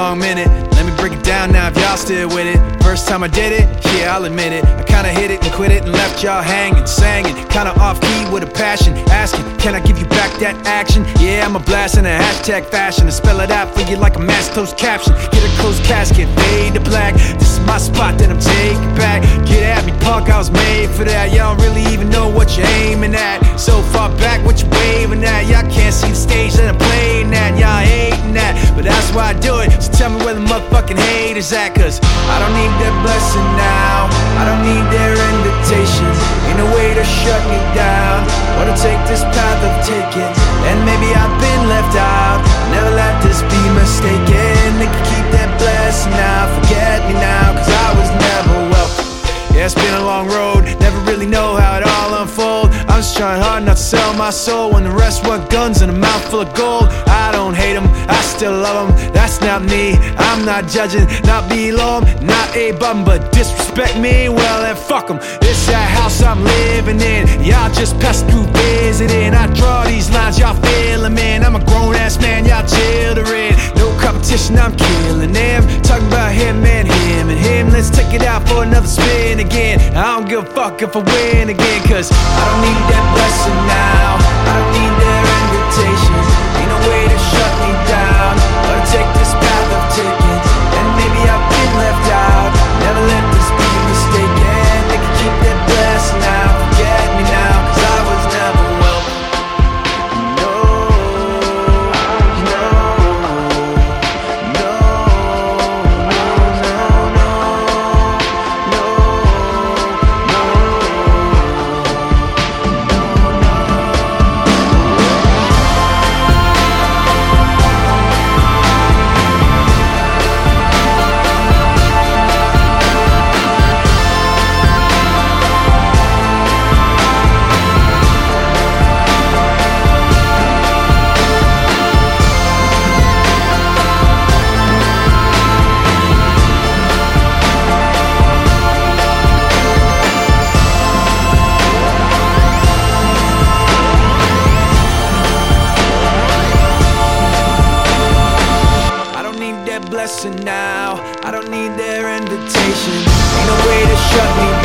long minute. Let me break it down now if y'all still with it. First time I did it, yeah, I'll admit it. I kinda hit it and quit it and left y'all hanging, singing. Kinda off key with a passion, asking, can I give you back that action? Yeah, I'm a blast in a hashtag fashion. I spell it out for you like a mass closed caption. Get a closed casket, fade to black. This is my spot that I'm taking back. Get at me, punk, I was made for that. Y'all don't really even know what you're aiming at. So far back, what you waving at? Y'all can't see the stage that I'm why I do it. So tell me where the motherfucking haters at, cause I don't need their blessing now. I don't need their invitations. Ain't no way to shut me down. Wanna take this path of taking, and maybe I've been left out. Never let this be mistaken. They can keep that blessing now. Trying hard not to sell my soul when the rest want guns and a mouthful of gold. I don't hate them, I still love them. That's not me, I'm not judging, not below 'em, not a bum, but disrespect me, well then fuck them. It's that house I'm living in, y'all just pass through visiting. I draw these lines, y'all feeling, man. I'm a grown ass man, y'all children. No competition, I'm killing them. Talking about him and him and him. Let's take it out for another spin again. I don't give a fuck if I win again, cause I don't need that blessing now. I don't need their invitation. Blessing now. I don't need their invitation. Ain't no way to shut me